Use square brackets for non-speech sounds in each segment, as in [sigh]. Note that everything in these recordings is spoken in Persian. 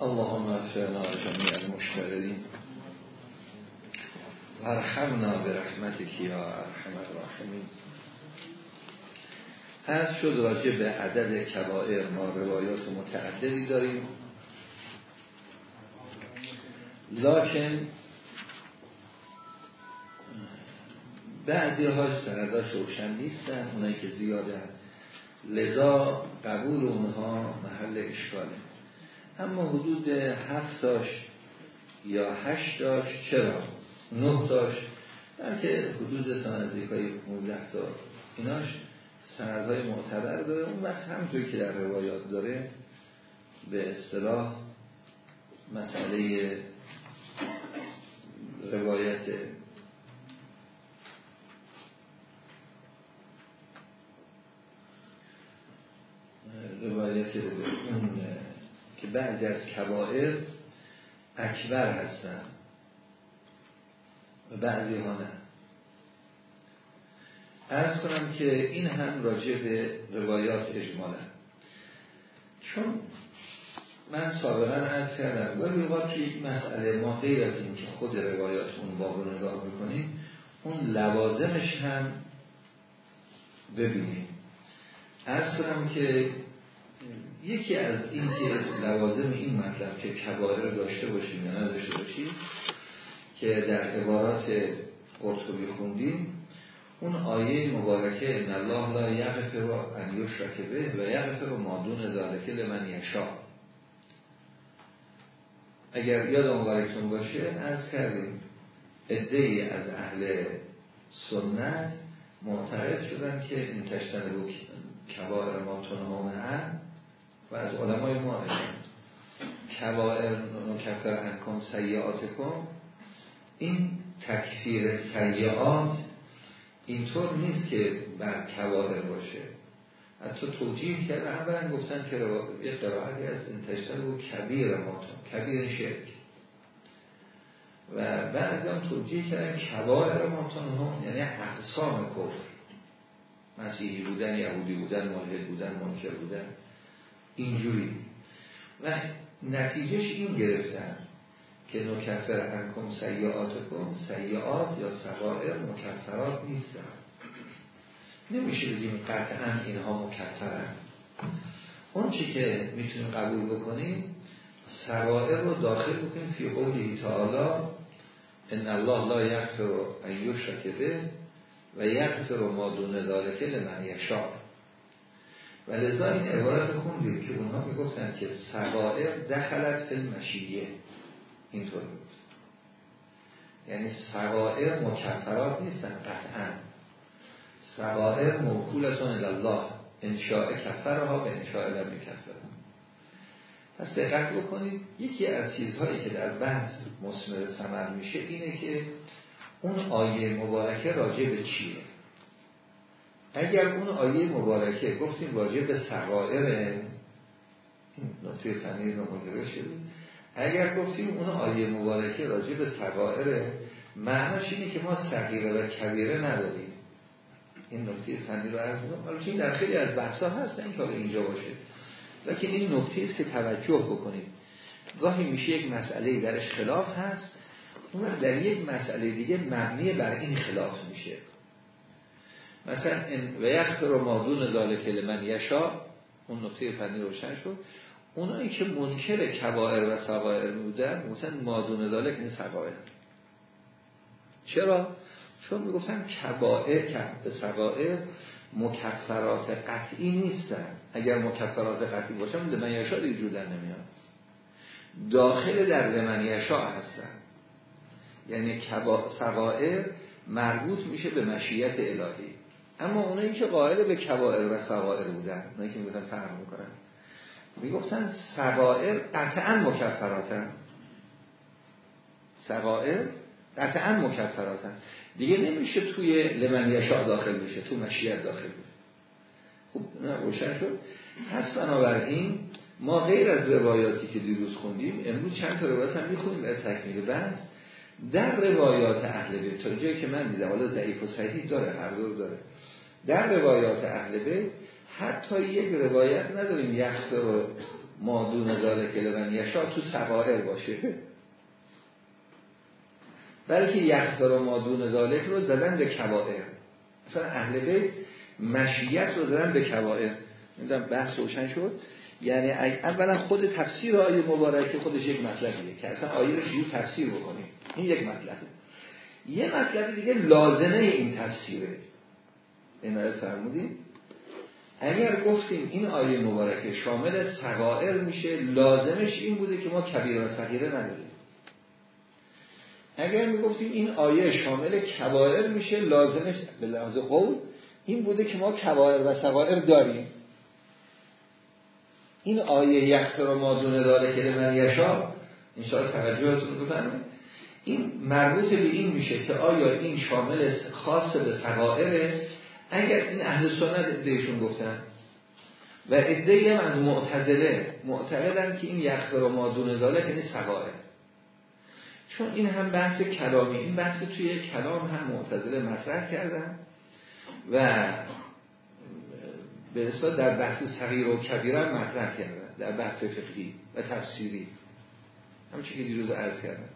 اللهم اغفرنا جميع المشتغلین ارحمنا برحمتك یا ارحم الراحمین. از شد راجع به عدد کبائر ما روایات متعددی داریم. لکن بعضی هاش سنداش روشن نیستن اونایی که زیاده لذا قبول اونها محل اشکاله. اما حدود هفتاش یا هشتاش چرا؟ نه داشت. بلکه حدود تا نزدیک های 15 تا ایناش سندهای معتبر داره. اون وقت همطوری که در روایات داره به اصطلاح مسئله روایت روایت اون که بعضی از کبائر اکبر هستن و بعضی ها نه. ارز کنم که این هم راجع به روایات اجمالا. چون من سابقا ارز کردم ولی اوقات توی یک مسئله ما غیر از این که خود روایات اون باب رو نگاه بکنیم اون لوازمش هم ببینیم. ارز کنم که یکی از این که لوازم این مطلب که کبائر داشته باشیم یا نداشته باشیم که در عبارات قرطبی خوندیم اون آیه مبارکه ان الله لا یغفر ان یشرک به و یغفر ما دون ذلک لمن یشاء. اگر یاد مبارکتون باشه از کردیم ادهی از اهل سنت معتقد شدن که این تشتن رو کبائر ما تنهون و از علمای ما کبائر نکفر انکم سیعاتکم این تکفیر سیعات اینطور نیست که بر کبائر باشه. حتی توجیه کرده اولا گفتن که یه قرائتی از این و کبیر ماتون کبیر شرک. و بعض هم توجیه کردن کبائر ماتون هم یعنی اقسام کفر. مسیحی بودن یهودی بودن ملحد بودن منکر بودن. اینجوری. و نتیجهش این گرفتن که نکفر انکم سیعاتکم سیعات یا سوائر مکفرات نیستن. نمیشه بگیم قطعا اینها مکفرن اون چی که می‌تونیم قبول بکنیم سوائر رو داخل بکنیم فی قولی تعالی ان الله لا یغفر ان یشرک به و یغفر ما دون ذالک لمن یشاء. و لذا این عبارت خوندیم که اونها می‌گفتن که سوائر دخلت فی المشیه. اینطور بود یعنی سوائر مکفرات نیستن قطعا. سوائر موکولتون الله انشاء کفرها به انشاء لم کفر پس دقت بکنید یکی از چیزهایی که در بحث مسمر سمر میشه اینه که اون آیه مبارکه راجع به چیه؟ اگر اون آیه مبارکه گفتیم راجع به سوائر این فنی رو شدیم اگر گفتیم اون آیه مبارکه راجع به سقائره معناش اینه که ما صغیره و کبیره نداریم. این نکته فنی رو عرض می‌کنم. حالا در خیلی از بحثا هست این که اینجا باشه. لکن این نکته است که توجه بکنید. گاهی میشه یک مسئله درش خلاف هست اون در یک مسئله دیگه مبنی بر این خلاف میشه. مثلا و یغفر ما دون ذالک لمن یشا اون نکته فنی روشن شد. اونایی که منکر کبائر و سقائر بودن مثلا مادون داله این سقائر چرا؟ چون می‌گفتن کبائر سقائر مکفرات قطعی نیستن. اگر مکفرات قطعی باشن لمن یشا دیگه جودن نمیاد. داخل در لمن یشا هستن. یعنی سقائر مربوط میشه به مشیت الهی. اما اونایی که قائل به کبائر و سقائر بودن اونایی که می‌گفتن فرق می‌کنن می‌گفتن سقائر قطعا مکفراتن. سقائر قطعا مکفراتن. دیگه نمیشه توی لمن یشا داخل بشه تو مشیت داخل بشه. خوب روشن شد. پس بنابراین ما غیر از روایاتی که دیروز خوندیم امروز چند تا روایات هم می‌خونیم در تکمیل بحث. در روایات اهل بیت تا جایی که من دیدم حالا ضعیف و صحیح داره هر دور داره. در روایات اهل بیت حتی یک روایت نداریم یخت رو مادون ذالک لمن یشا تو سوائر باشه. بلکه یخت رو مادون ذالک رو زدن به کبائر. مثلا اهل بیت مشیت رو زدن به کبائر. نمی‌دونم بحث روشن شد؟ یعنی اولا خود تفسیر آیه مبارکه خودش یک مطلبیه که اصلا آیه رو شیو تفسیر بکنیم؟ این یک مطلبه. یه مطلب دیگه لازمه این تفسیره. عنایت فرمودیم. اگر گفتیم این آیه مبارکه شامل صغائر میشه لازمش این بوده که ما کبیر و صغیره نداریم. اگر می‌گفتیم این آیه شامل کبائر میشه لازمش به لحاظ قول این بوده که ما کبائر و صغائر داریم. این آیه یخت رو مادون داره که من یشا انشاءالله توجهتون بفرمایید. این مربوط به این میشه که آیا این شامل خاص به صغائره اگر این اهل سنت ادهشون گفتن و ادهی هم از معتزله معتقدن که این یخت رو مادون داره یعنی صغائر. چون این هم بحث کلامی این بحث توی کلام هم معتزله مطرح کردن و به اصلا در بحث صغیر و کبیره هم مطرح کردن در بحث فقهی و تفسیری. همچه که دیروز عرض کردن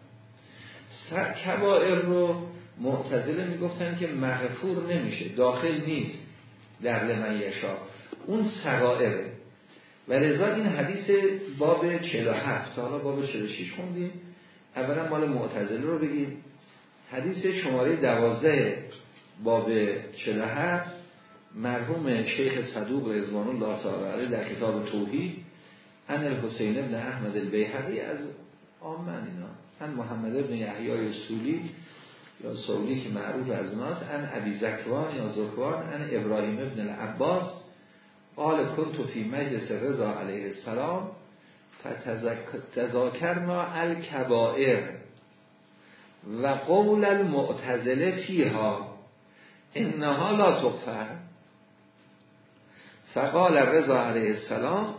کبائر رو معتزله می‌گفتن که مغفور نمیشه داخل نیست در لمن یشا. اون سغائره و لذا این حدیث باب 47 تا حالا باب 46 خوندیم. اولا مال معتزله رو بگیم. حدیث شماره 12 باب 47 مرحوم شیخ صدوق رضوان الله تعالی در کتاب توحید ان الحسین ابن احمد البیهقی از آمن اینا. ان محمد ابن یحیای سولی یا سولی که معروف از ناس ان ابی زکوان یا زکوان ان ابراهیم ابن العباس قال کنت فی مجلس رضا علیه السلام فتذاکرنا الکبائر و قول المعتزله فیها انها لا تغفر. فقال رضا علیه السلام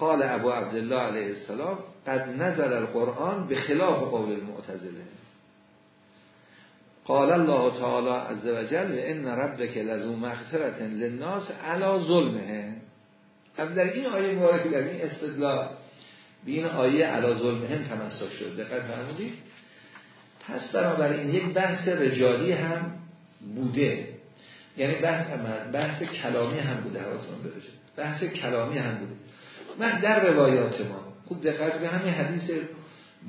قال ابو عبدالله علیه السلام قد نزل القرآن به خلاف قول المعتزله قال الله تعالی عز وجل ان ربک لذو مغفرت للناس علا ظلمه در این آیه مبارکه در این استدلال به این آیه علا ظلمهم تمسک شد. دقت فرمودید پس بنابراین یک بحث رجالی هم بوده. یعنی بحث هم بحث کلامی هم بوده حواسمون بده بحث کلامی هم بوده. من در روایات ما خوب دقت به همین حدیث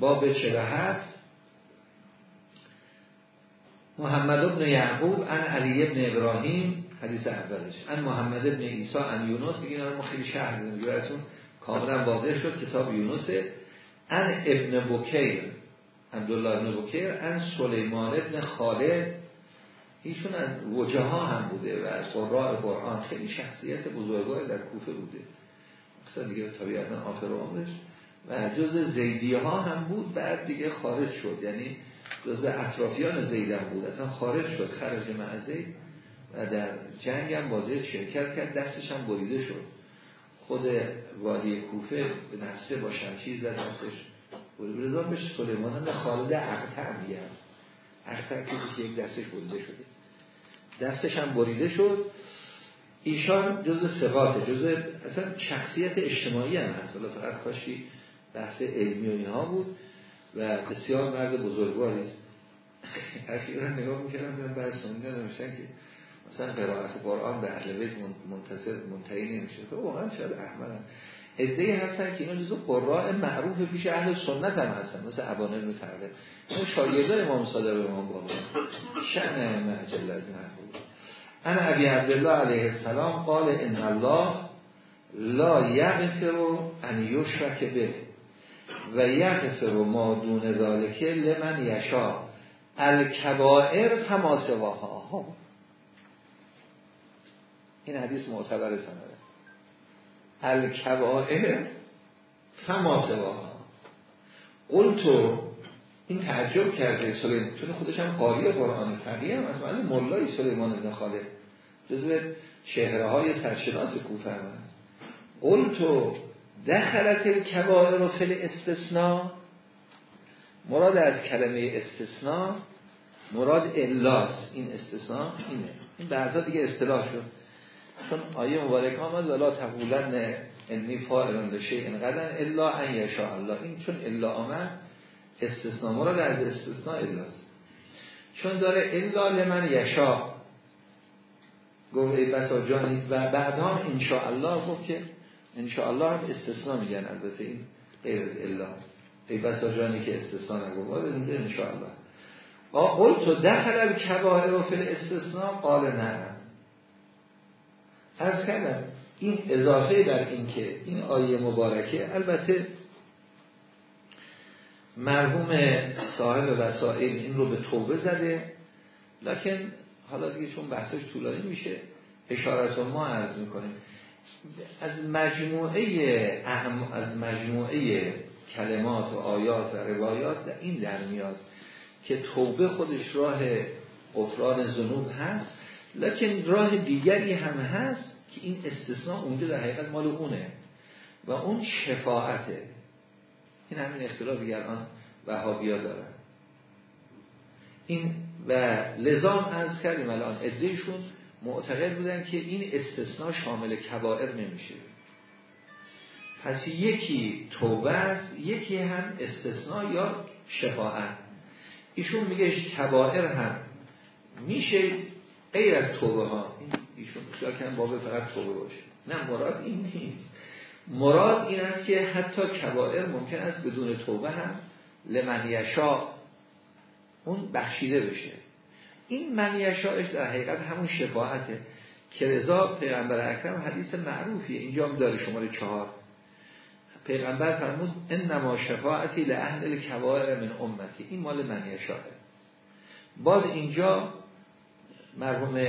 باب 47 محمد ابن یعقوب ان علی ابن ابراهیم حدیث اولش. ان محمد ابن عیسی ان یونس دیگه ما خیلی شهر دیدیم کاملا واضح شد کتاب یونس. ان ابن بکیر عبدالله ابن بکیر ان سلیمان ابن خالد. ایشون از وجه ها هم بوده و از قراء قرآن خیلی شخصیت بزرگوار در کوفه بوده. مثلا دیگه طبیعتا آخر عمرش. و جز زیدیه ها هم بود بعد دیگه خارج شد. یعنی جز اطرافیان زیدم بود. اصلا خارج شد خرج معزید و در جنگ هم بازی شرکت کرد دستش هم بریده شد. خود والی کوفه به نفسه با شمشیر زد دستش بریده. رضا بهش سلیمان خالد اقتر میگن اقتر که یک دستش بریده شده. دستش هم بریده شد. ایشان جز سقاطه جز اصلا شخصیت اجتماعی هم هست. فقط کاشی بحث علمی و اینها بود و بسیار مرد بزرگواری است. [laughs] نگاه می‌کردم من سنده نمیشن که مثلا قرائت قرآن به اهل بیت منتصر منتهی نمیشه. تو خب واقعا شاید احمدن ادعی هستن که اینا جزو قراء معروف پیش اهل سنت هم هستن مثل ابان ابن ترده این شاگرده امام صادق امام بابا شأن معجل از این انا ابی عبدالله علیه السلام قال ان الله لا یغفر ان یشرک به و یغفر ما دون ذالک لمن یشا الکبائر تماسواها این حدیث معتبر سنده. الکبائر فماسواها. قلتو این تعجب کرده سلیمان چون خودش هم قاری قرآن فقیه هم از معنی مولای سلیمان ابن خالد. جزو چهره های سرشناس کوفه هم هست. قلتو دخلت کبائر و فل استثناء مراد از کلمه استثناء مراد الاست این استثناء اینه. این بعضا دیگه اصطلاح شد. چون آیه مبارک آمد ولا تقولن انی فاعل به اینقدر الا ان یشاء الله. این چون الا آمد استثناء. مراد از استثناء الاست چون داره الا لمن یشاء. گفت ای بسا جانی و بعدا الله گفت که الله هم استثناء میگن. البته این غیر از الا. ای بسا جانی که استثناء نگفت. اینجا انشاءالله. قول تو دخل کباه و فل استثناء قال نه. از کردم این اضافه در این که این آیه مبارکه البته مرحوم صاحب وسائل این رو به توبه زده لکن حالا دیگه چون بحثش طولانی میشه اشارت ما عرض می‌کنیم. از مجموعه اهم از مجموعه کلمات و آیات و روایات در این در میاد که توبه خودش راه غفران ذنوب هست. لکن راه دیگری هم هست که این استثناء اونجا در حقیقت مال اونه و اون شفاعته. این همین اختلافی الان وهابیا دارن. این و لزام از کردیم الان ادهشون معتقد بودن که این استثناء شامل کبائر نمیشه. پس یکی توبه است یکی هم استثناء یا شفاعت. ایشون میگه کبائر هم. میشه غیر از توبه ها ایشون خیال کردن باب فقط توبه باشه. نه مراد این نیست. مراد این است که حتی کبائر ممکن است بدون توبه هم لمن یشا اون بخشیده بشه. این من یشاش در حقیقت همون شفاعته که رضا پیغمبر اکرم حدیث معروفیه. اینجا هم داره شماره چهار. پیغمبر فرمود انما شفاعتی لأهل الكبائر من امتی. این مال من یشاه باز اینجا مرحوم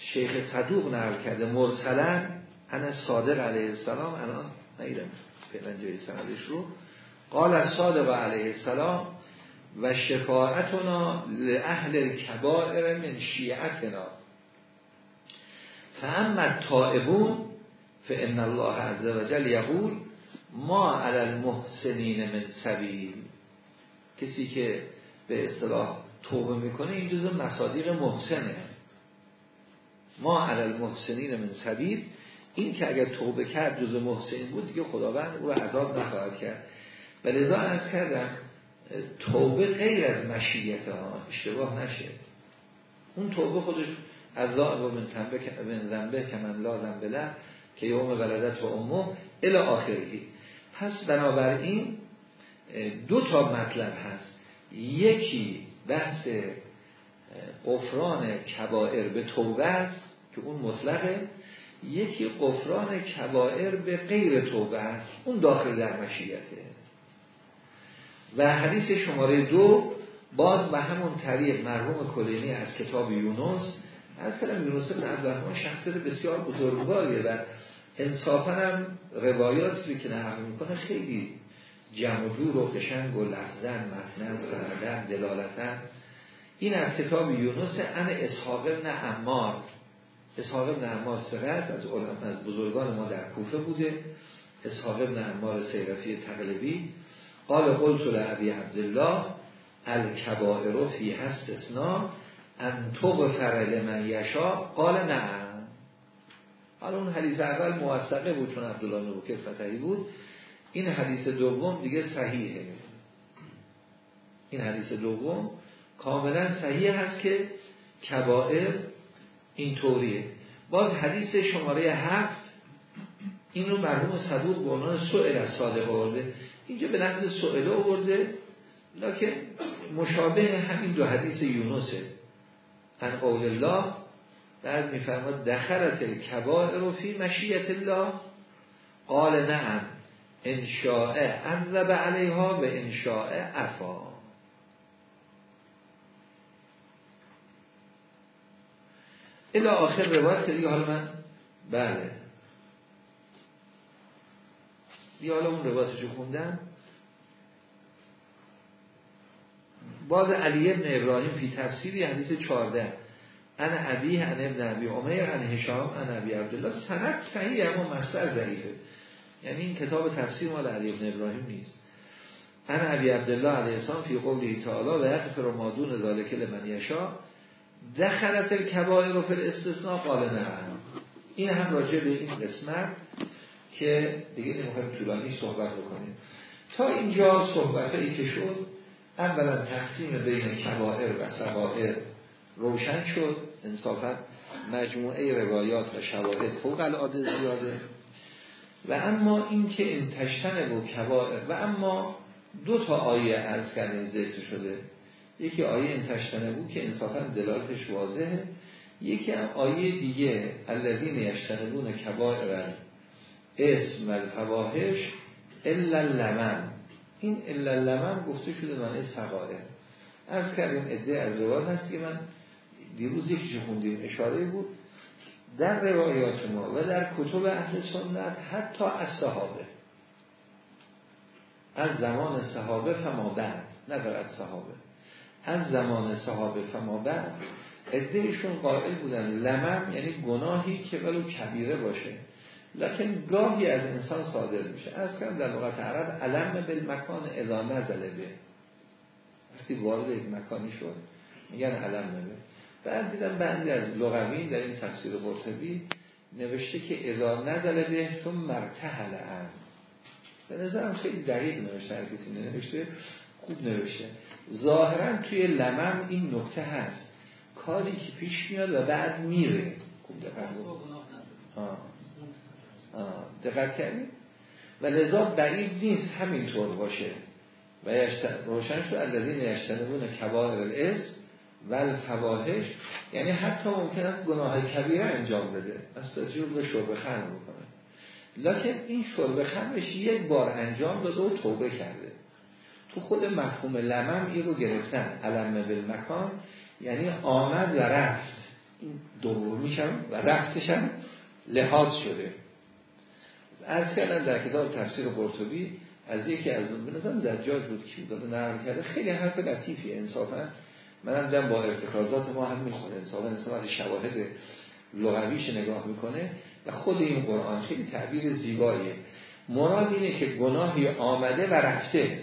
شیخ صدوق نقل کرده مرسلا انا صادق علیه السلام الان نیدم فعلا جای سندش رو. قال صادق علیه السلام و شفاعتنا لأهل الكبائر من شیعتنا. فاما تائبون فان الله عز وجل یقول ما علی المحسنین من سبیل. کسی که به اصطلاح توبه می‌کنه این جزء مصادیق محسنه. ما علی المحسنین من سبیل این که اگر توبه کرد جزء محسنین بود دیگه خداوند او رو عذاب نخواهد کرد. و لذا ارز کردم توبه غیر از مشیت ها اشتباه نشه. اون توبه خودش از و من تنبه من ذنبه که من لا ذنبه که یوم ولدت و امو الى آخری پس بنابراین دو تا مطلب هست. یکی بحث قفران کبائر به توبه است که اون مطلقه. یکی قفران کبائر به غیر توبه است اون داخل در مشیته. و حدیث شماره دو باز به همون طریق مرحوم کلینی از کتاب یونس از کلم یونس بن عبدالرحمن شخصیت بسیار بزرگواریه و انصافا هم روایاتی که نقل می‌کنه خیلی جمع و جور و قشنگ و لفظن متنن سندن دلالتن. این از کتاب یونس ان اسحاق ابن عمار. اسحاق ابن عمار سرس از از بزرگان ما در کوفه بوده. اسحاق ابن عمار سیرفی تقلبی. قال قلت لعبی عبدالله الکبائر فی هست اسنا ان فرل من یشا قال نه حالا اون حدیث اول موثقه بود چون عبدالله نبوکر فتحی بود. این حدیث دوم دیگه صحیحه. این حدیث دوم کاملا صحیح هست که کبائر این طوریه باز حدیث شماره هفت این رو مرحوم صدوق به عنوان سئل از صادق آورده. اینجا به نقض سئله آورده لکن مشابه همین دو حدیث یونسه. ان قول الله بعد میفرماد دخلت الکبائر فی مشیت الله. قال نعم. انشاء عذب علیها و انشاء عفا. الا آخر روایت که دیگه حالا من بله. دیگه حالا اون روایتشو خوندم. باز علی ابن ابراهیم فی تفسیری حدیث 14 انا ابی ان ابن ابی عمر ان هشام ان ابی عبدالله. سند صحیح اما مصدر ضعیفه. یعنی این کتاب تفسیر مال علی ابن ابراهیم نیست. انا عبی عبدالله علیه السلام فی قوله تعالی و یغفر ما دون ذالک لمن یشا دخلت الکبائر فی الاستثناء. قال نه. این هم راجع به این قسمت که دیگه نمی‌خوایم طولانی صحبت بکنیم. تا اینجا صحبت هایی که شد اولا تقسیم بین کبائر و سبائر روشن شد. انصافا مجموعه روایات و شواهد فوق العاده زیاده. و اما این تشتن و کبائر و اما دو تا آیه از کردن ذکر شده. یکی آیه این تشتنه بود که انصافا دلالتش واضحه. یکی هم آیه دیگه الذین یشتنبون کبائر اسم الفواحش الا لمن این الا لمن گفته شده معنی سقائر از کردیم ادعای از روایت هست که من دیروز یکی خوندیم؟ اشاره بود. در روایات ما و در کتب اهل سنت حتی از صحابه. از زمان صحابه فما بعد نه از صحابه. از زمان صحابه فما بعد ادهشون قائل بودن. لمم یعنی گناهی که ولو کبیره باشه. لکن گاهی از انسان صادر میشه. از کم در لغت عرب علم بالمکان اذا نزله به. وقتی وارد یک مکانی شد میگن علم به. بعد دیدم بعضی از لغوین در این تفسیر قرطبی نوشته که اذا نزله به ثم مرتحل ان به نظرم خیلی دقیق نوشته هر کسی نوشته خوب نوشته. ظاهرا توی لمم این نکته هست. کاری که پیش میاد و بعد میره. خوب دقت دقت کردید و لذا بعید نیست همینطور باشه. و روشن شد الذین یشتنبون کبائر الاسم و الفواحش یعنی حتی ممکن است گناه کبیره انجام بده. از تجربه به شرب خمر بکنه لکن این شرب خمرش یک بار انجام داده و توبه کرده. تو خود مفهوم لمم این رو گرفتن. علم بالمکان یعنی آمد و رفت. این دور میشم و رفتشم لحاظ شده. از کردن در کتاب تفسیر قرطبی از یکی از اون بنظرم زجاج بود که داده نرم کرده. خیلی حرف لطیفی انصافا. منم دم با ارتکازات ما هم می‌خوره انصافا انصافا شواهد لغویش نگاه می‌کنه و خود این قرآن خیلی تعبیر زیباییه. مراد اینه که گناهی آمده و رفته.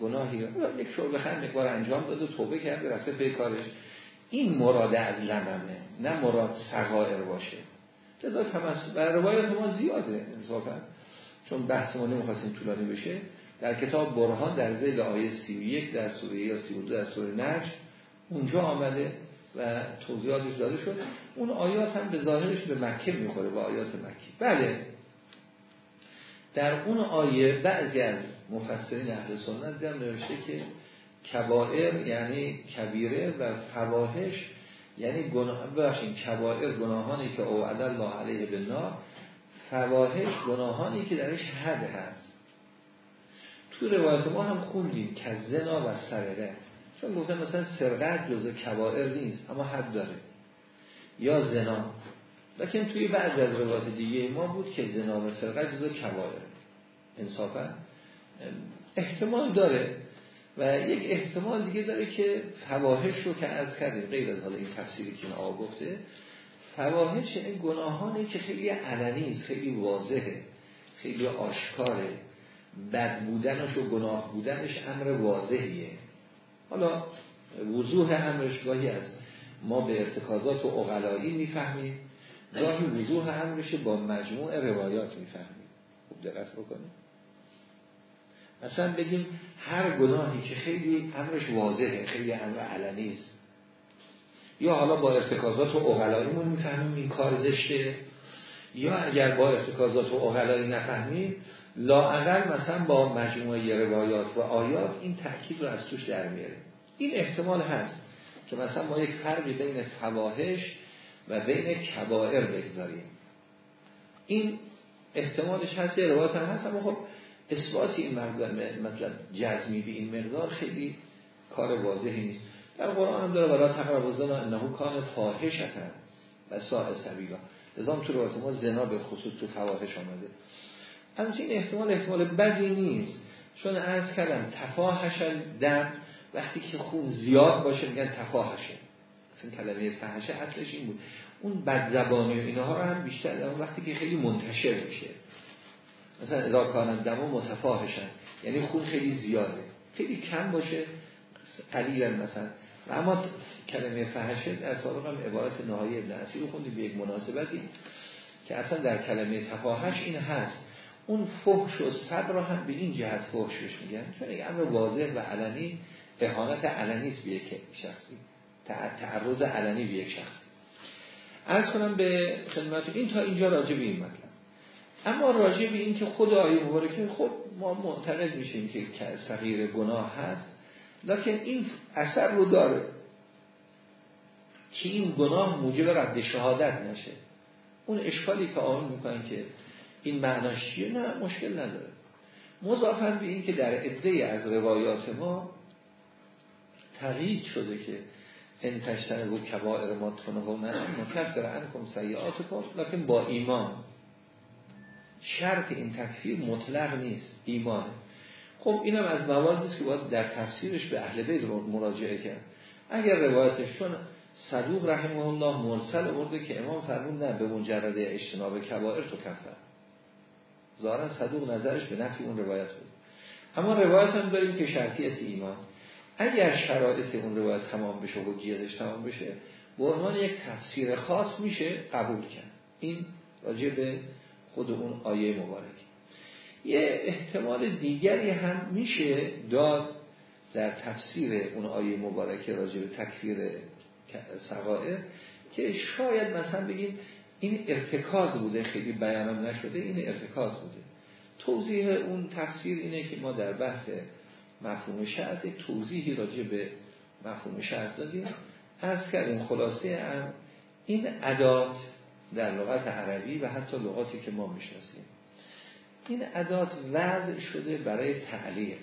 گناهی یک شرب خند یک بار انجام داده توبه کرده رفته پی کارش. این مراد از لممه نه مراد سغائر باشه. لذا تمس و روایات ما زیاده انصافا. چون بحث ما نمی‌خواستیم طولانی بشه. در کتاب برهان در زیل آیه 31 در سوره یا 32 در سوره نجم اونجا آمده و توضیحاتش داده شد. اون آیات هم به ظاهرش به مکه می‌خوره با آیات مکی. بله. در اون آیه بعضی از مفسرین اهل سنت دیدم نوشته که کبائر یعنی کبیره و فواهش یعنی گناه ببخشید کبائر گناهانی که اوعد الله علیه بالنار فواهش گناهانی که درش حد هست. تو روایت ما هم خوندیم که زنا و سرقه. چون گفتم مثلا سرقت جز کبائر نیست اما حد داره. یا زنا. لکن توی بعض از روایت دیگه ما بود که زنا و سرقت جز کبائر. انصافا. احتمال داره. و یک احتمال دیگه داره که فواهش رو که از کردیم غیر از حالا این تفسیری که آقا گفته فواهش این گناهانی که خیلی علنی است خیلی واضحه خیلی آشکاره. بد بودنش و گناه بودنش امر واضحیه. حالا وضوح امرش گاهی از ما به ارتکازات و اغلایی می‌فهمیم گاهی وضوح امرش با مجموع روایات می‌فهمیم. خوب دقت بکنیم. مثلا بگیم هر گناهی که خیلی امرش واضحه خیلی امر علنی است. یا حالا با ارتکازات و اغلاییمون می‌فهمیم این کار زشته یا اگر با ارتکازات و اغلایی نفهمیم لاعقل مثلا با مجموعه روایات و آیات این تأکید رو از توش در میاره این احتمال هست که مثلا ما یک فرقی بین فواهش و بین کبائر بگذاریم. این احتمالش هست یه روایت هم هست اما خب اثبات این مطلب جزمی به این مقدار خیلی کار واضحی نیست. در قرآن هم داره ولا تقرب زنا انه کان فاحشتن و ساء سبیلا. نظام تو روایت ما زنا به خصوص تو فواحش آمده. همچنین احتمال احتمال بدی نیست. چون از کردم تفاحش دم وقتی که خون زیاد باشه میگن تفاحشه. اصلا کلمه فحشه اصلش این بود. اون بدزبانی و اینها رو هم بیشتر وقتی که خیلی منتشر میشه. مثلا اذا کان دمو متفاحشن. یعنی خون خیلی زیاده. خیلی کم باشه قلیلا مثلا. و اما کلمه فحشه در سابق هم عبارت نهایی ابن اصیل رو خوندیم به یک مناسبتی که اصلا در کلمه تفاحش این هست. اون فحش و صبر رو هم به این جهت فحشش میگن چون یک امر واضح و علنی اهانت علنی است به یک شخصی. تعرض علنی به یک شخصی. ارز کنم به خدمت این تا اینجا راجع به این مطلب. اما راجع به این که خود آیه مبارکه خب ما معتقد میشیم که صغیر گناه هست لکن این اثر رو داره که این گناه موجب رد شهادت نشه. اون اشکالی که آن می‌کنن که این معناش چیه؟ نه مشکل نداره. مضافن به این که در عده از روایات ما تغیید شده که ان تشتن بود کبائر ما تنهو نه مکفر انکم سیعات کن لکن با ایمان. شرط این تکفیر مطلق نیست ایمان خب اینم از مواردی است که باید در تفسیرش به اهل بیت مراجعه کرد. اگر روایتش چون صدوق رحمه الله مرسل ارده که امام فرمون نه به مجرد اجتناب کبائر تو کفر ظاهرا صدوق نظرش به نفی اون روایت بود. اما روایت هم داریم که شرطیت ایمان. اگر شرایط اون روایت تمام بشه و جیادش تمام بشه به عنوان یک تفسیر خاص میشه قبول کرد. این راجع به خود اون آیه مبارک. یه احتمال دیگری هم میشه داد در تفسیر اون آیه مبارکه راجع به تکفیر سقائر که شاید مثلا بگیم این ارتکاز بوده خیلی بیانم نشده این ارتکاز بوده. توضیح اون تفسیر اینه که ما در بحث مفهوم شرط توضیحی راجع به مفهوم شرط دادیم. از کردیم خلاصه هم این ادات در لغت عربی و حتی لغاتی که ما می‌شناسیم این ادات وضع شده برای تعلیق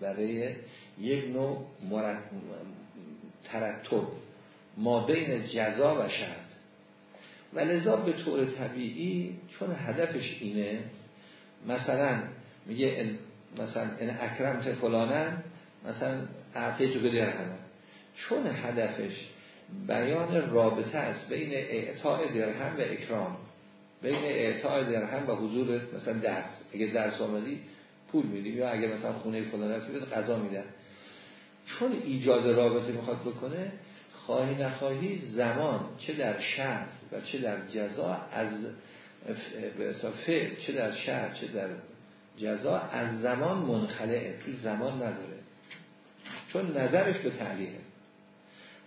برای یک نوع ترتب ما بین جزا و شرط. و لذا به طور طبیعی چون هدفش اینه مثلا میگه مثلا این اکرمت فلانن مثلا اعطیتو تو به چون هدفش بیان رابطه است بین اعطاء درهم و اکرام بین اعطاء درهم و حضور مثلا درس. اگه درس آمدی پول میدیم یا اگه مثلا خونه فلان هستی غذا میدن. چون ایجاد رابطه می‌خواد بکنه خواهی نخواهی زمان چه در شرط و چه در جزا از فعل چه در شرط چه در جزا از زمان منخلعه توی زمان نداره. چون نظرش به تعلیقه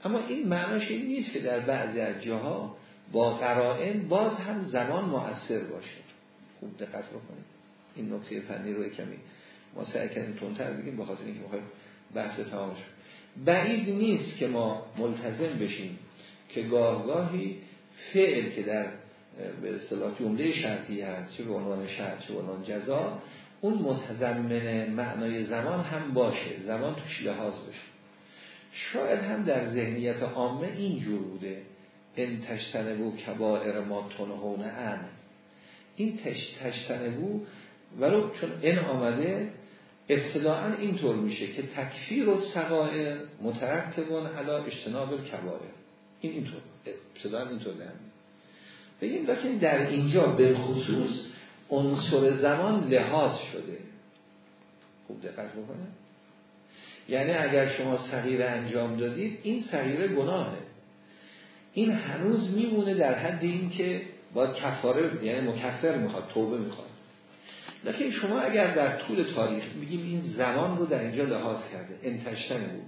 اما این معناش این نیست که در بعضی از جاها با قرائن باز هم زمان مؤثر باشه. خوب دقت بکنید. این نکته فنی رو کمی ما سعی کردیم تونتر بگیم به خاطر اینکه می‌خوایم بحث تمام بعید نیست که ما ملتزم بشیم که گاهگاهی فعل که در به اصطلاح جمله شرطی هست چه به عنوان شرط چه به عنوان جزا اون متضمن معنای زمان هم باشه زمان توش لحاظ بشه. شاید هم در ذهنیت عامه اینجور بوده. ان تشتنبو کبائر ما تنهون ان این تشتنبو ولو چون این آمده ابتداعا اینطور میشه که تکفیر و سقائر مترکبون علا اجتناب کبائر این اینطور. ابتداعا اینطور در بگیم لیکن در اینجا به خصوص عنصر زمان لحاظ شده. خوب دقت بکنه. یعنی اگر شما صغیره انجام دادید این صغیره گناهه. این هنوز میمونه در حد این که باید کفاره یعنی مکفر می‌خواد توبه می‌خواد. لیکن شما اگر در طول تاریخ میگیم این زمان رو در اینجا لحاظ کرده انتشتن بود.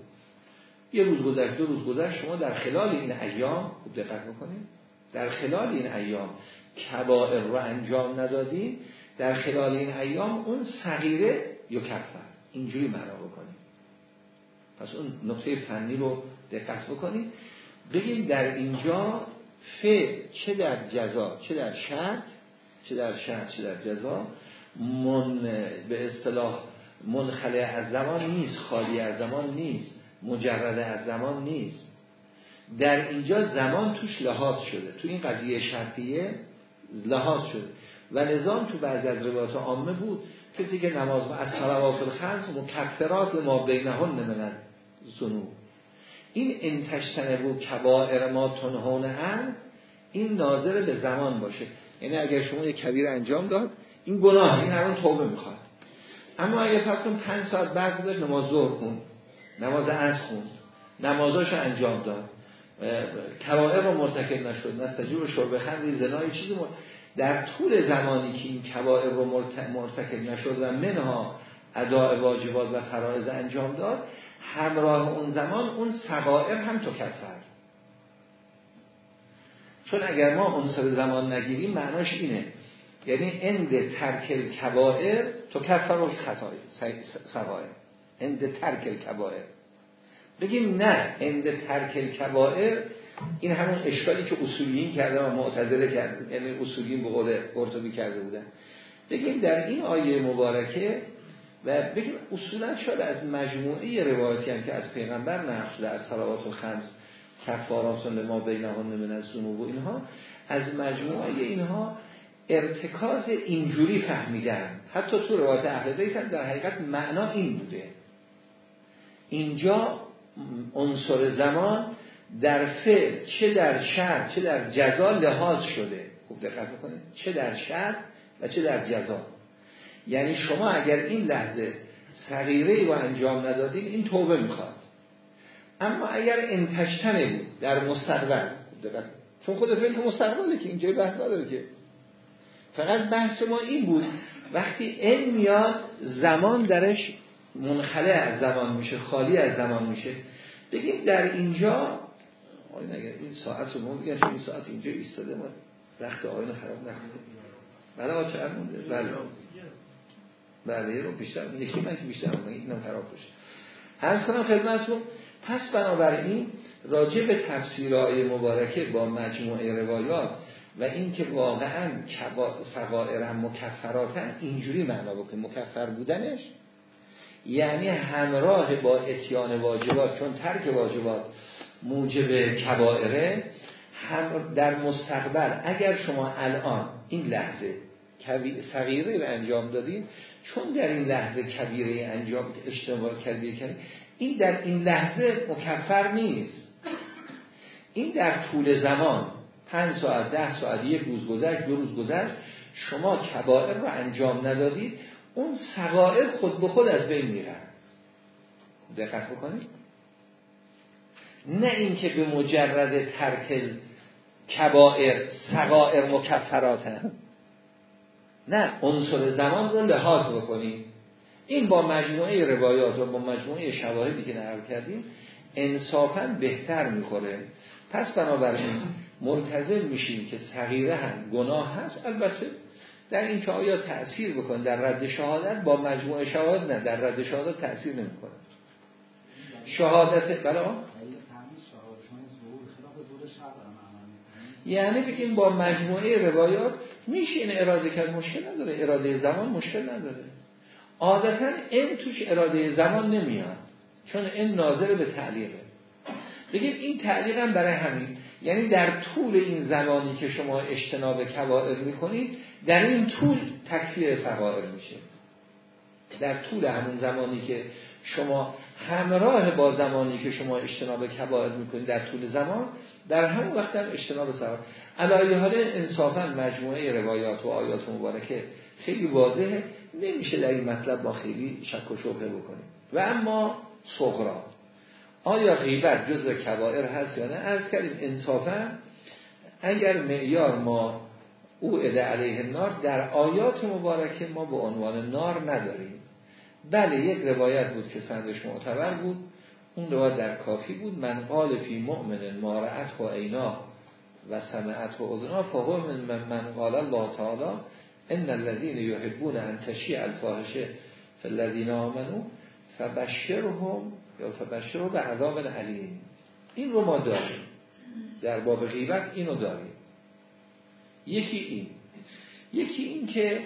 یه روز گذشت دو روز گذشت شما در خلال این ایام خوب دقت می‌کنید در خلال این ایام کبائر رو انجام ندادیم در خلال این ایام اون صغیره یا کفر اینجوری معنا بکنیم. پس اون نقطه فنی رو دقت بکنید بگیم در اینجا ف چه در جزا چه در شرط چه در شرط چه در جزا. من به اصطلاح منخلع از زمان نیست خالی از زمان نیست مجرد از زمان نیست. در اینجا زمان توش لحاظ شده. تو این قضیه شرطیه لحاظ شده. و نظام تو بعضی از روایات عامه بود کسی که نماز از صلوات الخمس مکفرات ما بینهن من زنوب این انتشتنه بود کبائر ما تنهونه هم این ناظر به زمان باشه. یعنی اگر شما یک کبیر انجام داد این گناه این همون توبه می‌خواد. اما اگه پس اون پنج ساعت بعد داشت نماز ظهر خون نماز عصر خون نمازاشو انجام داد. کبائر رو مرتکب نشد نستجیب شرب خمری زنای چیزی در طول زمانی که این کبائر رو مرتکب نشد و منها اداء واجبات و فرائض انجام داد همراه اون زمان اون سقائر هم تو کفر چون اگر ما عنصر زمان نگیریم معناش اینه. یعنی اند ترکل کبائر تو کفر و خطای سقائر اند ترکل کبائر بگیم نه اند ترکل کبائر این همون اشکالی که اصولیین کرده و معتدله کرده یعنی اصولیین به قول قرطبی کرده بودن. بگیم در این آیه مبارکه و بگیم اصولا شاید از مجموعه روایتی هم که از پیغمبر نقل از صلوات و خمس کفارات ما بینهان من از زنوب و اینها از مجموعه اینها ارتکاز اینجوری فهمیدن. حتی تو روایت اهل بیت هم در حقیقت معنا این بوده. اینجا عنصر زمان در فعل چه در شر چه در جزا لحاظ شده. خوب دقت کنید چه در شر و چه در جزا. یعنی شما اگر این لحظه صغیره رو انجام ندادین این توبه می‌خواد. اما اگر انتشتنه بود در مستقبل چون خود فعل که مستقبله که اینجای بحث نداره که. فقط بحث ما این بود وقتی این میاد زمان درش منخله از زمان میشه خالی از زمان میشه. بگیم در اینجا آین اگر این ساعت رو ما بگم این ساعت اینجا ایستاده ما رخت آین خراب نکنیم. بله آقا چقدر مونده؟ بله. بله رو بیشتر یکی من که بیشتر مونده اینم خراب بشه هر کنم خدمتتون پس بنابراین راجع به تفسیرهای مبارکه با مجموعه روایات و اینکه واقعا سقائر هم مکفراتن اینجوری معنا بکنیم مکفر بودنش یعنی همراه با اتیان واجبات چون ترک واجبات موجب کبائره هم در مستقبل اگر شما الان این لحظه صغیره رو انجام دادید چون در این لحظه کبیره انجام اشتباه کبیره کردید این در این لحظه مکفر نیست. این در طول زمان پنج ساعت ده ساعت یک روز گذشت دو روز گذشت شما کبائر رو انجام ندادید اون سقائر خود به خود از بین میرن. دقت بکنید. نه اینکه به مجرد ترک کبائر سقائر مکفرات نه عنصر زمان رو لحاظ بکنید. این با مجموعه روایات و با مجموعه شواهدی که نقل کردیم انصافا بهتر می‌خوره. پس بنابراین ملتزم میشیم که صغیره هم گناه هست. البته در این که آیا تأثیر بکنه در رد شهادت؟ با مجموعه شهادت نه در رد شهادت تأثیر نمی‌کنه. شهادت بلا یعنی بگیم با مجموعه روایات میشه این اراده کرد؟ مشکل نداره. اراده زمان مشکل نداره. عادتا این توش اراده زمان نمیاد چون این ناظر به تعلیقه. بگیم این تعلیق هم برای همین. یعنی در طول این زمانی که شما اجتناب کبائر می‌کنید در این طول تکفیر سوائر میشه. در طول همون زمانی که شما همراه با زمانی که شما اجتناب کبائر می‌کنید در طول زمان در همون وقت هم اجتناب سوائر علایه حال انصافا مجموعه روایات و آیات مبارکه خیلی واضحه. نمیشه در این مطلب با خیلی شک و شبهه بکنیم. و اما صغرا. آیا غیبت جزء کبائر هست یا نه؟ از کردیم انصافا اگر معیار ما او اده علیه نار در آیات مبارکه ما به عنوان نار نداریم. بله یک روایت بود که سندش معتبر بود. اون روایت در کافی بود. من قال فی مؤمن مارعت و اینا و سمعت و اذنا فهم من من قال الله تعالی ان الذين يحبون ان تشيع الفاحشه فالذين امنوا فبشرهم یا فبشرهم به عذاب علیم این رو ما داریم. در باب غیبت اینو داریم. یکی این. یکی این که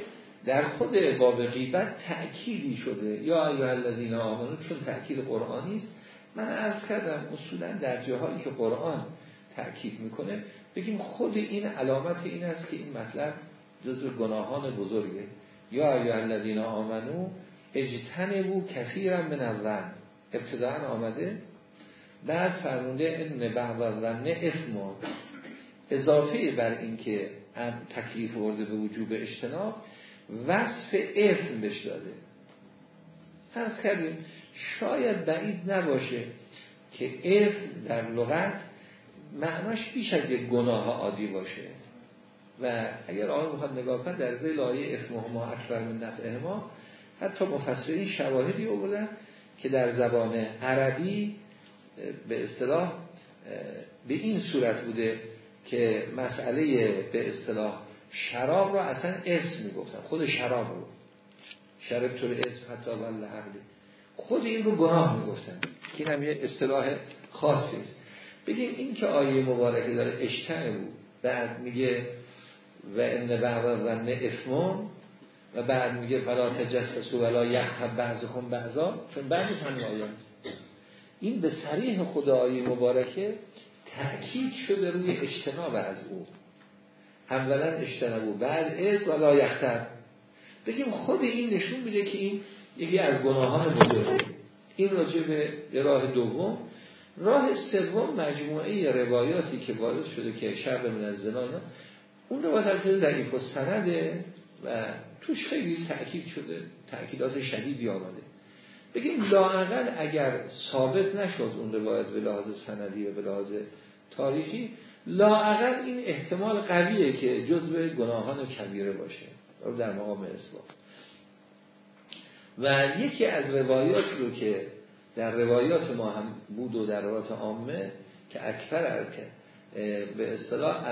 در خود باب غیبت تأکیدی شده. یا ایها الذین آمنو چون تأکید قرآنی است. من عرض کردم اصولا در جاهایی که قرآن تأکید می‌کنه بگیم خود این علامت این است که این مطلب جزو گناهان بزرگه. یا ایها الذین آمنو اجتنبو کثیرا من الظن. ابتداعا آمده. بعد فرمونده ان بعض الظن اسم اضافه بر اینکه تکلیف ورده به وجوب اجتناب وصف اسم بهش داده. فرض کردیم شاید بعید نباشه که اسم در لغت معناش بیش از یک گناه عادی باشه. و اگر آقای می‌خواد نگاه کنه در زیل آیه اسم ما اکبر من نفعه ما حتی مفسرین شواهدی آوردن که در زبان عربی به اصطلاح به این صورت بوده که مسئله به اصطلاح شراب رو اصلا اسم می‌گفتن. خود شراب رو. شرب طور اسم حتی ول عقلی خود این رو گناه می‌گفتن. که این هم یه اصطلاح خاصی است. بگیم این که آیه مبارکه داره اشتن بود. بعد میگه و ان بعض ظن اسمون و بعد میگه فلا تجسسوا ولا یحب بعضکم بعضا. چون بعدش همین آیه این به صریح خدا آیه مبارکه تأکید شده روی اجتناب از او. اولا اجتناب و بعد از ولا یختر بگیم خود این نشون میده که این یکی از گناهان بزرگه این راجع به راه دوم. راه سوم مجموعه روایاتی که وارد شده که شر من از زنا اون روایت البته ضعیف و سنده و توش خیلی تأکید شده تأکیدات شدیدی آمده. بگیم لاعقل اگر ثابت نشد اون روایت به لحاظ سندی و به لحاظ تاریخی لاعقل این احتمال قویه که جزء گناهان کبیره باشه. در مقام اثبات. و یکی از روایات رو که در روایات ما هم بود و در روایات عامه که اکثر از که به اصطلاح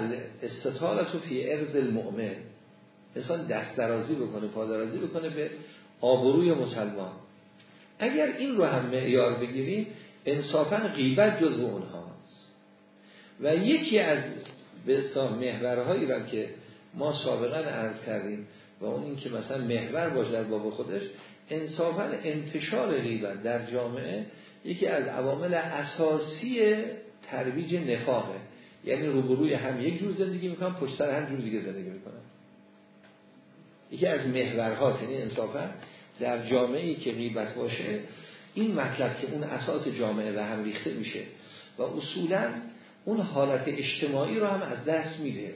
استطالت و فی ارز المؤمن. انسان دست درازی بکنه پادرازی بکنه به آبروی مسلمان. اگر این رو هم معیار بگیریم انصافا غیبت جزو اونهاست و یکی از به محورهایی را که ما سابقا عرض کردیم و اون این که مثلا محور باشه در باب خودش انصافا انتشار غیبت در جامعه یکی از عوامل اساسی ترویج نفاقه. یعنی روبروی هم یک جور زندگی می‌کنن پشت سر هم جور دیگه زندگی می‌کنن. یکی از محورهاست یعنی انصافا در جامعه که غیبت باشه این مطلب که اون اساس جامعه و هم ریخته میشه و اصولا اون حالت اجتماعی رو هم از دست میده.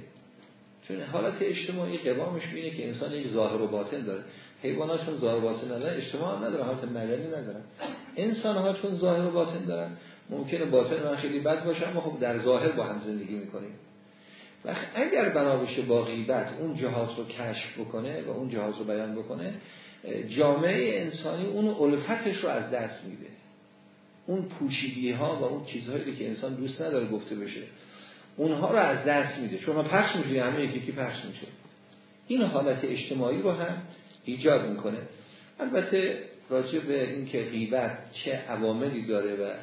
چون حالت اجتماعی قوامش بینه که انسان یک ظاهر و باطن داره. حیوانات چون ظاهر و باطن ندارن اجتماع هم نداره حالت مدنی ندارن. انسان ها چون ظاهر و باطن دارن. ممکنه باطن من خیلی بد باشه اما خب در ظاهر با هم زندگی می‌کنیم. و اگر بنابشه با غیبت اون جهات رو کشف بکنه و اون جهات رو بیان بکنه جامعه انسانی اون الفتش رو از دست میده. اون پوشیدی ها و اون چیزهایی که انسان دوست نداره گفته بشه اونها رو از دست میده. چون پخش میشه همه یکی کی پخش میشه. این حالت اجتماعی رو هم ایجاد می‌کنه. البته راجع به این که غیبت چه عواملی داره و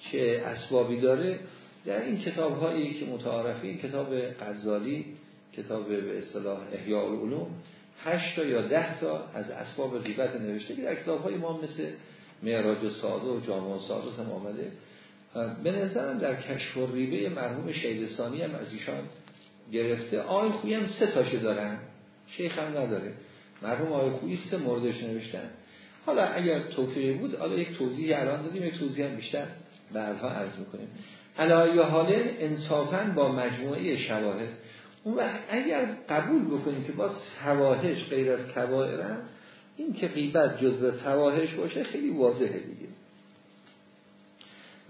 چه اسبابی داره در این کتاب هایی که متعارفی کتاب غزالی کتاب به اصطلاح احیاء العلوم هشت تا یا ده تا از اسباب غیبت نوشته که در کتاب های ما مثل معراج ساده و جامع ساده هم آمده. به نظرم در کشف و ریبه مرحوم شهیدستانی هم از ایشان گرفته. آی خویی هم سه تاشه دارن. شیخ هم نداره. مرحوم آی خویی سه موردش نوشتن. حالا اگر توفیقی بود حالا یک توضیح الان دادیم یک توضیح هم بیشتر بعدها عرض می‌کنیم. علایه حاله انصافا با مجموعه شواهد. اون وقت اگر قبول بکنیم که باز فواهش غیر از کبائرن این که غیبت جزء فواهش باشه خیلی واضحه دیگه.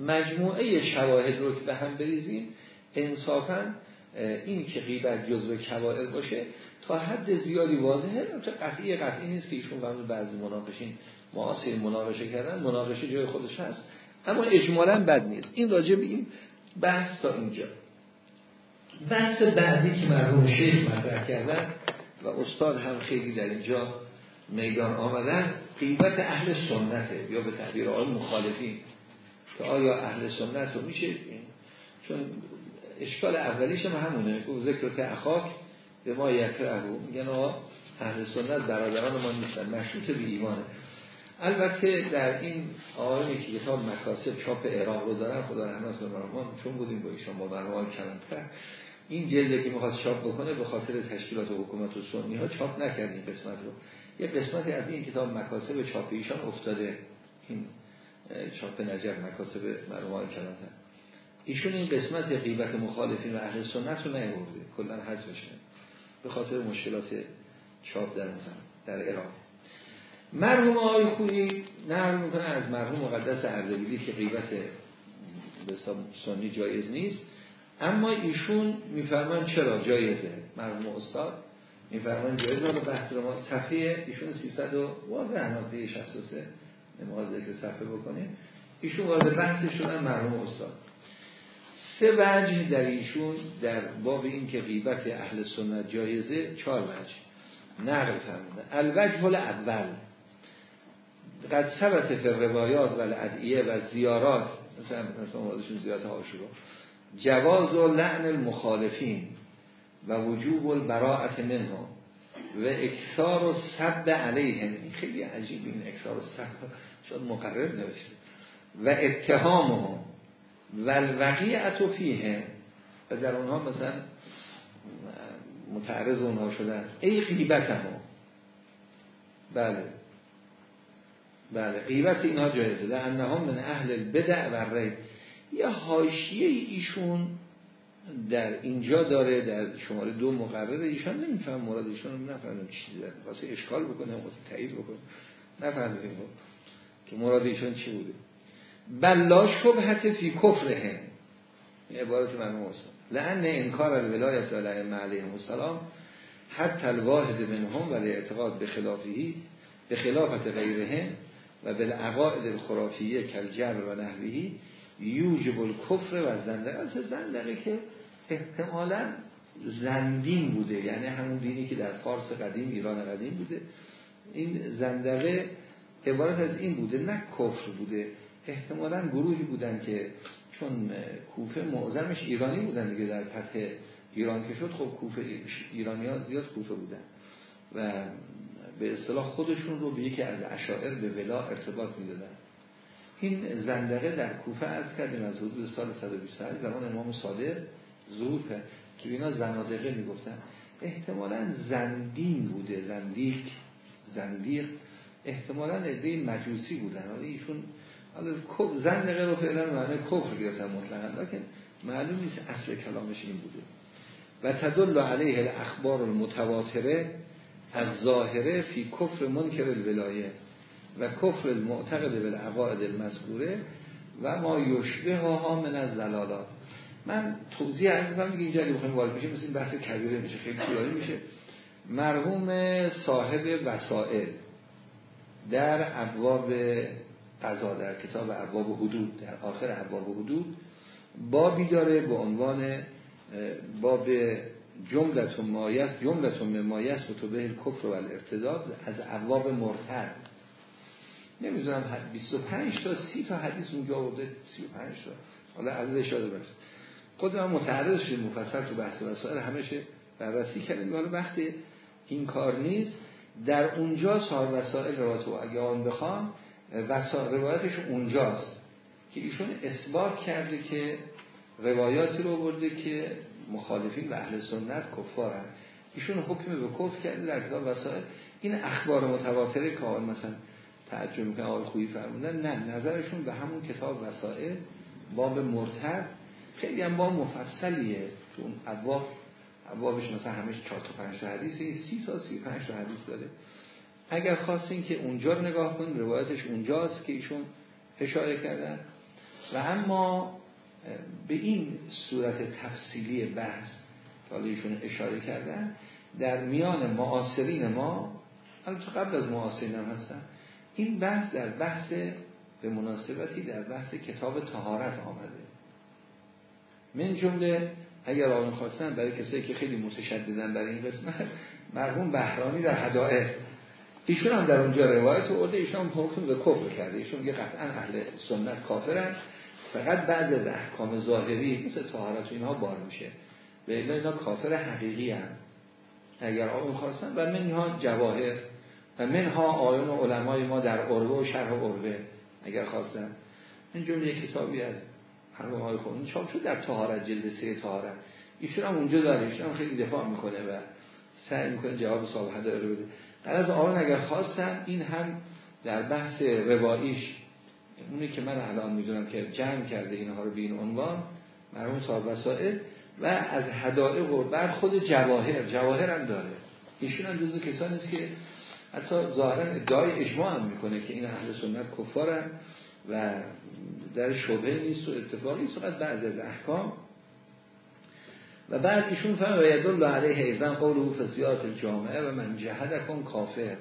مجموعه شواهد رو که به هم بریزیم انصافا این که غیبت جزء کبائر باشه تا حد زیادی واضحه. تو قطعی قطعی نیست که ایشون بعضی مناقشین معاصر مناقشه کردن. مناقشه جای خودش هست. اما اجمالا بد نیست. این راجع به این بحث تا اینجا. بحث بعدی که مرحوم شیخ مطرح کردن و استاد هم خیلی در اینجا میدان آمدن قیمت اهل سنته یا به تعبیر آن مخالفین که آیا اهل سنت رو میشه؟ چون اشکال اولیش هم همونه. که ذکر که اخاک به ما یکره میگن آقا اهل سنت برادران ما نیستن. مشروط به ایمانه. البته در این آقایانی که کتاب مکاسب چاپ عراق رو دارن خدا رحمت ما چون بودیم با ایشان با برنامه کلانتر این جلده که می‌خواد چاپ بکنه به خاطر تشکیلات و حکومت و سنی ها چاپ نکرد این قسمت رو. یه قسمتی از این کتاب مکاسب چاپ ایشان افتاده. این چاپ نجف مکاسب مرحوم کلانتر ایشون این قسمت غیبت مخالفین و اهل سنت رو نیورده کلا حذفش به خاطر مشکلات چاپ در در عراق. مرحوم آقای خویی نقل می‌کنه از مرحوم مقدس اردبیلی که غیبت به سنی جایز نیست. اما ایشون میفرمان چرا جایزه؟ مرحوم استاد میفرمان جایزه رو بحث رو ما صفحه ایشون 300 و واضح نازده 63 نماز که صفحه بکنیم. ایشون وارد بحث شدن مرحوم استاد. سه وجه در ایشون در باب این که غیبت اهل سنت جایزه چهار وجه. نقل فرموده. الوجه اول قد ثبت فی روایات و الادعیه و زیارات مثلا مثلا مرادشون زیارت هاشورا جواز و لعن المخالفین و وجوب البراعت منها و اکثار و سب علیهم. خیلی عجیب این اکثار و سب شاید مقرر نوشته. و اتهامهم و الوقیعت فیه و در اونها مثلا متعرض اونها شدن. ای غیبت هم بله. بله. غیبت اینها جایزه لانهم من اهل البدع و ری یه حاشیه ایشون در اینجا داره در شماره دو مقرر ایشان نمیفهم مراد ایشون نفهمم چی داره. واسه اشکال بکنه واسه تایید بکنه. نفهمیدیم که مراد ایشان چی بوده. بلا شبهت فی کفرهم. این عبارت من است لان انکار الولایت و الائمه علیهم السلام حتی الواحد منهم و اعتقاد به خلافی به خلافت غیرهم و بالعقائد الخرافیه کل جبر و نحویی یوجب الکفر و زندقه. زندقه که احتمالا زندین بوده یعنی همون دینی که در فارس قدیم ایران قدیم بوده. این زندقه عبارت از این بوده نه کفر بوده. احتمالا گروهی بودن که چون کوفه معظمش ایرانی بودن دیگه در فتح ایران که شد خب کوفه ایرانی ها زیاد کوفه بودن. و به اصطلاح خودشون رو به یکی از اشاعر به ولا ارتباط می‌دادن. این زندقه در کوفه از کردیم از حدود سال 128 زمان امام صادق ظهور که اینا زنادقه می‌گفتن. احتمالا زندین بوده زندیق زندیق. احتمالا عده مجوسی بودن. حالا ایشون زندقه رو فعلا معنی کفر گرفتن مطلقا. لیکن معلوم نیست اصل کلامش این بوده. و تدل علیه الاخبار المتواتره از ظاهره فی کفر منکر الولایه و کفر المعتقد بالعقائد المذکوره و ما یشبه ها من از زلالات من توضیح از کنم اینجا اگه بخوایم وارد بشیم مثل بحث کبیره میشه خیلی طولانی میشه. مرحوم صاحب وسائل در ابواب قضا در کتاب ابواب حدود در آخر ابواب حدود بابی داره به عنوان باب جملت و مایست جملت و مایست و تو به کفر و الارتداد از ابواب مرتد. نمی‌دونم 25 تا 30 تا حدیث اونجا آورده. 35 تا. حالا عددش یاد برس خود من متعرض شد مفصل تو بحث وسائل همشه بررسی کردیم. حالا وقتی این کار نیست در اونجا صاحب وسائل روایت و اگه آن بخوام روایتش اونجاست. که ایشون اثبات کرده که روایاتی رو برده که مخالفین و اهل سنت کفارن. ایشون حکم به کفر کرده در کتاب وسائل. این اخبار متواتره که مثلا تعجب می‌کنه آقای خویی فرمودن. نه نظرشون به همون کتاب وسائل باب مرتد خیلی هم با مفصلیه. تو اون ابواب ابوابش مثلا همش 4 تا 5 تا حدیثی 30 تا 35 تا حدیث داره. اگر خواستین که اونجا رو نگاه کنید روایتش اونجاست که ایشون اشاره کردن. و اما به این صورت تفصیلی بحث که اشاره کردن در میان معاصرین ما البته قبل از معاصرین هم هستن این بحث در بحث به مناسبتی در بحث کتاب تهارت آمده. من جمله اگر آن خواستن برای کسایی که خیلی متشددن برای این قسمت مرحوم بهرانی در هدایه. ایشون هم در اونجا روایت ارده ایشون هم حکم به کفر کرده. ایشون میگه قطعا اهل سنت کافرن. فقط بعد از احکام ظاهری مثل طهارت اینها بار میشه. به اینا کافر حقیقی هم اگر آن خواستن و منها جواهر و منها آیون و علمای ما در عربه و شرح عربه اگر خواستن. این جمله کتابی از هر های خودون چاپ شد در طهارت جلد سه طهارت. ایشون هم اونجا داره. ایشون هم خیلی دفاع می‌کنه و سعی می‌کنه جواب صاحب داره بده. از آن اگر خواستن این هم در بحث رواییش اونی که من الان می‌دونم که جمع کرده اینها رو به این عنوان مرحوم صاحب وسائل و از هدایق و بعد خود جواهر جواهر هم داره. ایشون هم جزو کسانی است که حتی ظاهرا ادعای اجماع هم می‌کنه که این اهل سنت کفارن و در شبه نیست و اتفاقی است. فقط بعض از احکام. و بعد ایشون فهم و یدل علیه ایزن قول فزیات الجامعه و من جهد کن کافر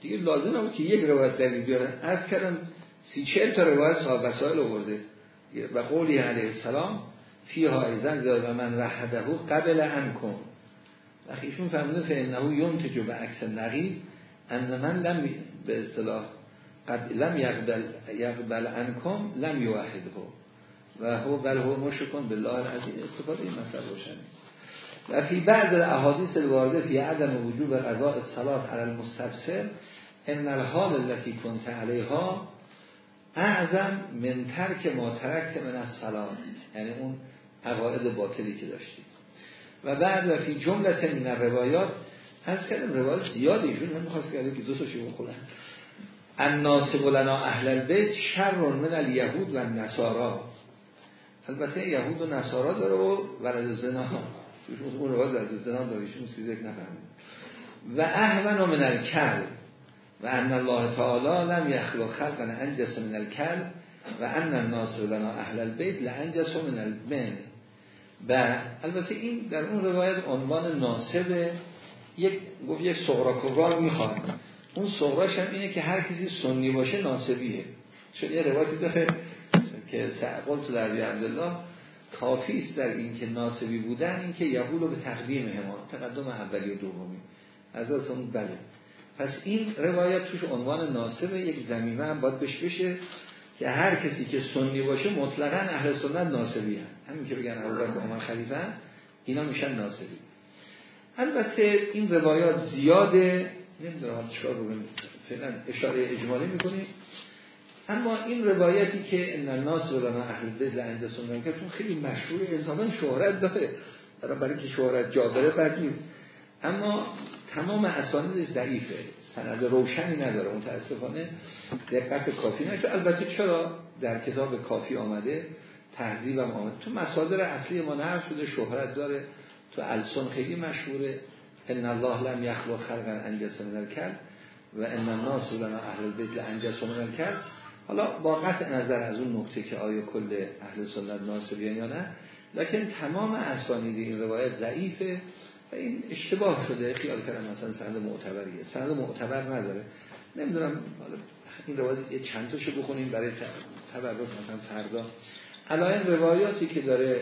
دیگه لازم هم که یک روایت دلیل بیارن از کردم سی چهل تا روایت صاحب وسائل آورده. و قولی علیه السلام فیها ایزن زیاد و من وحده قبل انکم وقتی ایشون فرموده فانه ینتج به عکس نقیز ان من لم به اصطلاح قبل لم یقبل یقبل انکم لم یوحده. و هو بل هو مشکن بالله العظیم. استفاده این مثل روشن و فی بعض الاحادیث الوارده فی عدم وجوب قضاء الصلاه علی المستبصر ان الحال التي كنت علیها اعظم من ترک ما ترکت من الصلاه یعنی اون عقاید باطلی که داشتی. و بعد و فی جملت من روایات از کردم روایات زیادی ایشون نمی‌خواست کرده که دو تا شیوه خودن الناسب لنا اهل البیت شر من الیهود و نصارا البته یهود و نصارا داره و ولد زنا. اون روایات ولد زنا داره ایشون چیزی نفهمید. و اهون من الکل و ان الله تعالی لم یخلق خلقا انجس من الکل و ان الناس لنا اهل البیت لانجس من المن و البته این در اون روایت عنوان ناسب یک گفت یک صغرا کبرا می‌خواد. اون صغراش هم اینه که هر کسی سنی باشه ناسبیه چون یه روایتی داره که تو در عبدالله کافی است در این که ناسبی بودن این که یهود رو به تقدیم همان تقدم اولی و دومی. از اون بله. پس این روایت توش عنوان ناسب یک زمینه هم باید بش بشه که هر کسی که سنی باشه مطلقا اهل سنت ناسبی هم همین که بگن ابوبکر عمر خلیفه اینا میشن ناسبی. البته این روایات زیاده. نمی‌دونم چیکار بگم فعلا اشاره اجمالی می‌کنیم. اما این روایتی که ان الناس لنا اهل بیت که چون خیلی مشهور انسان شهرت داره. برای که شهرت جابره بد نیست. اما تمام اسانیدش ضعیفه. سند روشنی نداره متاسفانه دقت کافی نداره البته چرا در کتاب کافی آمده؟ هم آمده. تو مصادر اصلی ما نقل شده شهرت داره. تو السن خیلی مشهوره. ان الله لم یخلق خلقا انجس الکل و ان الناس لنا اهل البیت لانجس من الکل حالا با قطع نظر از اون نکته که آیا کل اهل سنت ناسبیان یا نه لکن تمام اسانید این روایت ضعیفه و این اشتباه شده. خیال کردم مثلا سند معتبریه. سند معتبر نداره. نمی‌دونم این روایت یه چند تاشو بخونیم برای تبرک مثلا فردا. علائم روایاتی که داره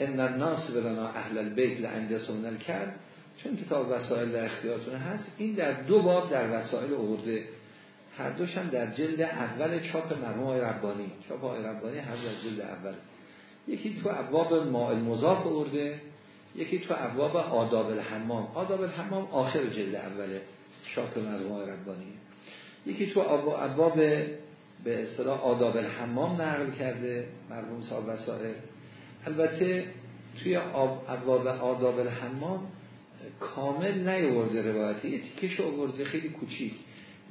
ان الناس بلنا اهل البیت لانجسون کرد چون کتاب وسائل در اختیارتون هست این در دو باب در وسائل آورده هر دوش هم در جلد اول چاپ مرحوم های ربانی. چاپ های ربانی هر در جلد اول. یکی تو ابواب ماء مضاف آورده یکی تو ابواب آداب الحمام آداب الحمام آخر جلد اوله چاپ مرحوم های ربانی. یکی تو ابواب به اصطلاح آداب الحمام نقل کرده مرحوم صاحب وسائل. البته توی ابواب آداب الحمام کامل نیورده روایتی یه تیکش آورده خیلی کوچیک.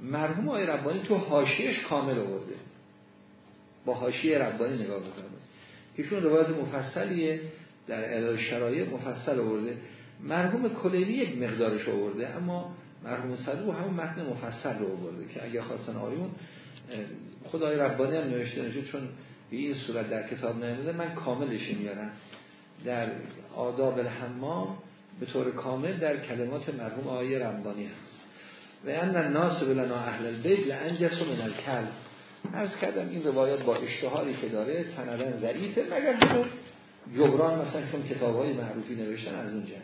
مرحوم آقای ربانی تو حاشیهش کامل آورده. با حاشیه ربانی نگاه بکنید ایشون روایت مفصلیه در علال شرایع مفصل آورده. مرحوم کلیلی یک مقدارش آورده اما مرحوم صدوق همون متن مفصل رو آورده که اگر خواستن آیون خدای ربانی هم نوشته نشه چون به این صورت در کتاب نمیده من کاملش میارم. در آداب الحمام به طور کامل در کلمات مرحوم آیه ربانی هست و ان الناس لنا اهل البیت لانجس من الکل از کردم این روایت با اشتهاری که داره سندن ضعیفه مگر جبران مثلا چون کتاب های معروفی نوشتن از اونجا.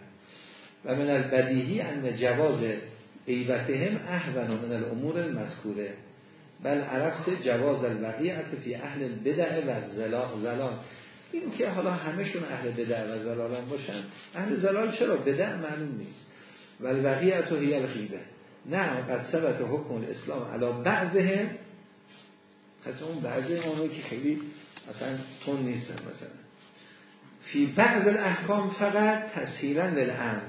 و من البدیهی ان جواز عیبتهم احون من الامور المذکوره. بل عرفت جواز الوقیعت فی اهل البدع و زلال. این که حالا همشون اهل بدع و زلال باشن. اهل زلال چرا؟ بدع معلوم نیست. و الوقیعت هی الغیبه نه قد ثبت حکم الاسلام علا بعضهم حتی اون بعضی اونو که خیلی مثلا تون نیستن مثلا. فی بعض الاحکام فقط تسهیلا للعم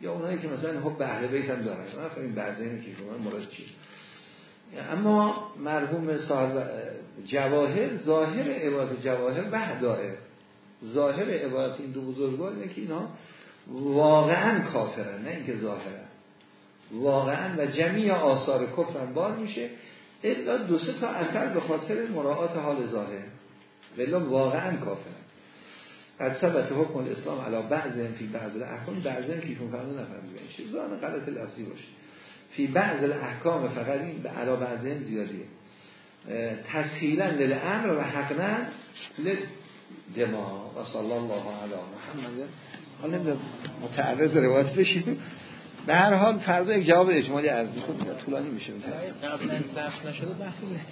یا اونایی که مثلا حب اهل بیت هم دارن. من این بعضی اینه که شما مراد چی اما مرحوم صاحب جواهر ظاهر عبادت جواهر وحدائه ظاهر عبادت این دو بزرگوار اینه که اینا واقعا کافرن نه اینکه ظاهرن. واقعا و جمعی آثار کفرن بار میشه الا دو سه تا اثر به خاطر مراعات حال ظاهر. ولی واقعا کافرن. قد ثبت حکم الاسلام علا بعض فی بعض الاحکام بعض فیشون فرمود نفهمیدن چیزا غلط لفظی باشه. فی بعض الاحکام فقط این به علا بعض زیادیه. تسهیلا للامر و حقنا لدما و صلی الله علی محمد. حالا نمی‌دونم متعرض روایت بشیم. به هر حال فردا یک جواب اجمالی از می‌خواد طولانی میشه. قبلا بحث نشده بحث